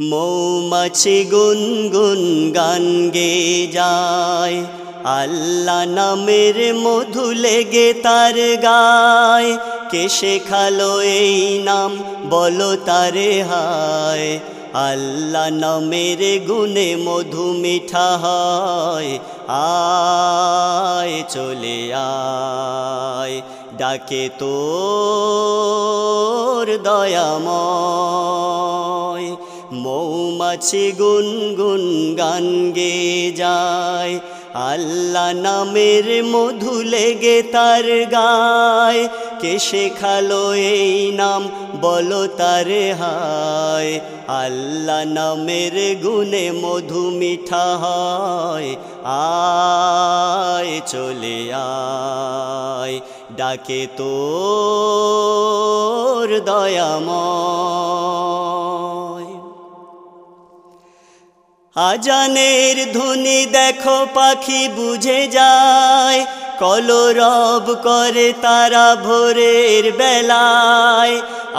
মৌমাছি গুনগুন গান গে যায়। আল্লাহ নামের মধু লেগে তার গায়। কে শেখালো এই নাম বলো তারে হায়। আল্লাহ নামের গুনে মধু মিঠা হয়। আয়, চলে আয়। ডাকে তোর দয়াময়। মৌমাছি গুনগুন গান গে যায়। আল্লাহ নামের মধু লেগে তার গায়। কে শেখালো এই নাম বলো তারে হায়। আল্লাহ নামের গুনে মধু মিঠা হয়। আয়, চলে আয়। ডাকে তোর দয়াময়। আজানের ধ্বনি দেখো পাখি বুঝে যায়, কলরব করে তারা ভোরের বেলায়।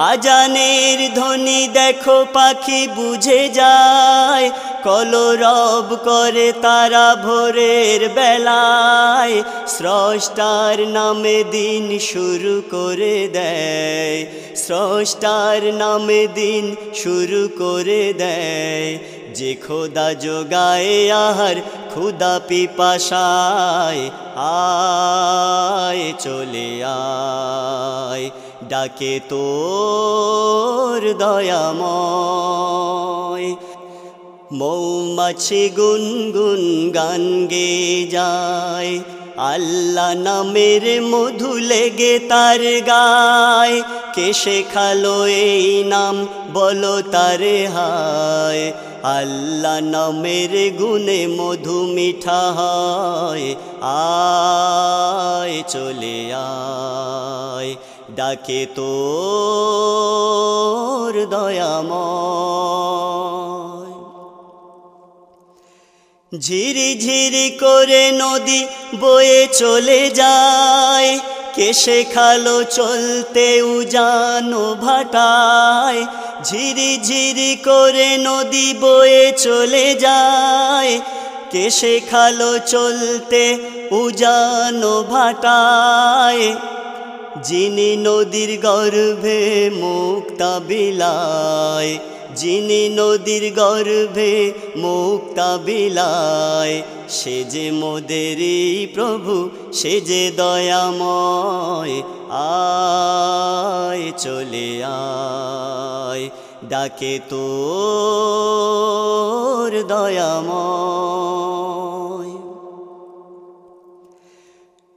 আজানের ধ্বনি দেখো পাখি বুঝে যায়, কলরব করে তারা ভোরের বেলায়। স্রষ্টার নামে দিন শুরু করে দেয়, স্রষ্টার নামে দিন শুরু করে দেয়। যে খোদা যোগায় আহার, খুদা পিপাসায় আয়, চলে আয়, ডাকে তোর দয়াময়। মৌমাছি গুনগুন গান গে যায় আল্লাহ নামের মধু লেগে তার গায়। কে শেখালো এই নাম, বলো তারে হায়। আল্লাহ নামের গুনে মধু মিঠা হয়। আয়, চলে আয়। ডাকে তোর দয়াময়। ঝিরি ঝিরি করে নদী বয়ে চলে যায়। কে শেখালো চলতে উজানো ভাটায়? ঝিরি ঝিরি করে নদী বয়ে চলে যায়। কে শেখালো চলতে উজানো ভাটায়? যিনি নদীর গর্ভে মুক্তা বিলায়। যিনি নদীর গর্ভে মুক্তা বিলায়। সে যে মোদেরই প্রভু, সে যে দয়াময়, আয় চলে আয়। ডাকে তোর দয়াময়।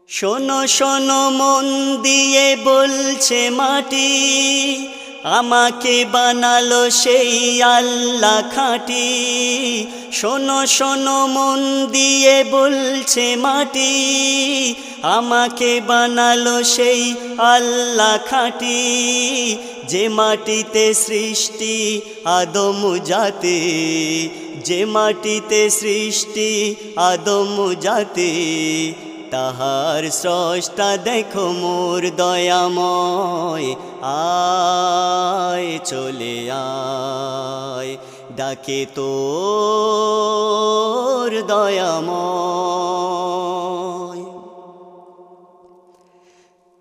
শোনো শোনো, মন দিয়ে বলছে মাটি আমাকে বানালো সেই আল্লাহ খাঁটি। শোনো শোনো, মন দিয়ে বলছে মাটি। আমাকে বানালো সেই আল্লাহ খাঁটি। যে মাটিতে সৃষ্টি আদম জাতি, যে মাটিতে সৃষ্টি আদম জাতে তাহার স্রষ্টা দেখো মোর দয়াময়। আয় চলে আয় ডাকে তোর দয়াময়।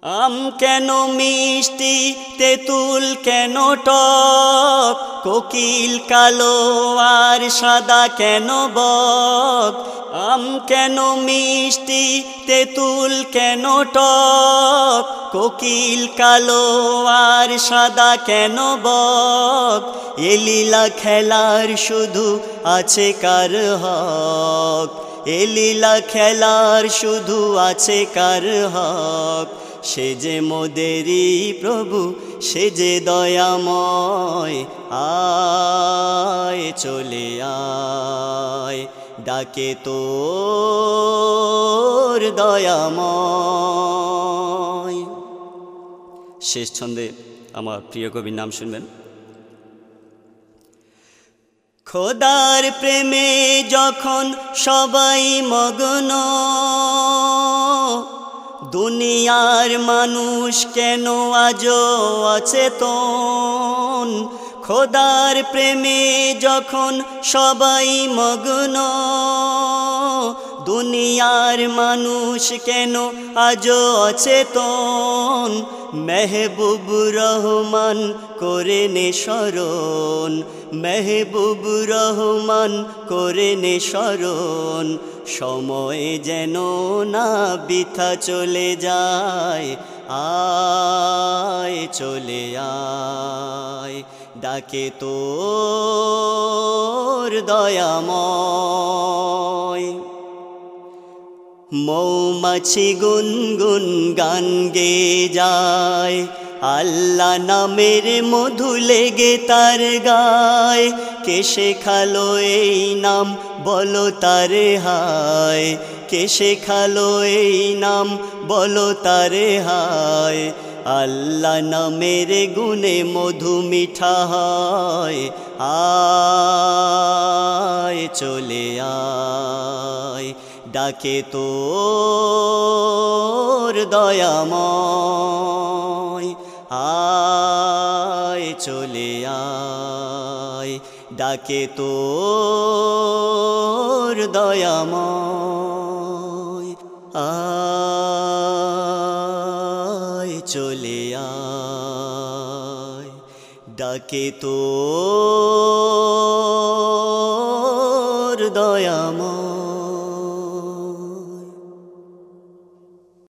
আম কেন মিষ্টি, তেঁতুল কেন টক, কোকিল কালো আর সাদা কেন বক? আম কেন মিষ্টি, তেঁতুল কেন টক, কোকিল কালো আর সাদা কেন বক? এলিলা খেলার শুধু আছে কার হক? এলিলা খেলার শুধু আছে কার হক? সে যে মোদেরই প্রভু, সে যে দয়াময়, আয় চলে আয়। ডাকে তোর দয়াময়। শেষ ছন্দে আমার প্রিয় কবির নাম শুনবেন। খোদার প্রেমে যখন সবাই মগ্ন দুনিয়ার মানুষ কেন আজ অচেতন খোদার প্রেমে যখন সবাই মগ্ন, দুনিয়ার মানুষ কেন আজও অচেতন? মেহবুব রহমান করে নে স্মরণ, মেহবুব রহমান করে নে স্মরণ। সময় যেন না বৃথা চলে যায়, আয় চলে আয়। ডাকে তোর দয়াময়। মৌমাছি গুনগুন গান গে যায়, আল্লাহ নামের মধু লেগে তার গায়। কে শেখালো এই নাম বলো তারে হায়। কে শেখালো এই নাম বলো তারে হায়। আল্লাহ নামের গুণে মধু মিঠা হয় আয়, চলে আয়। ডাকে তোর দয়াময়। আয়, চলে আয়। ডাকে তোর দয়াময়। আয়। চলে আয় ডাকে তো দয়াময়।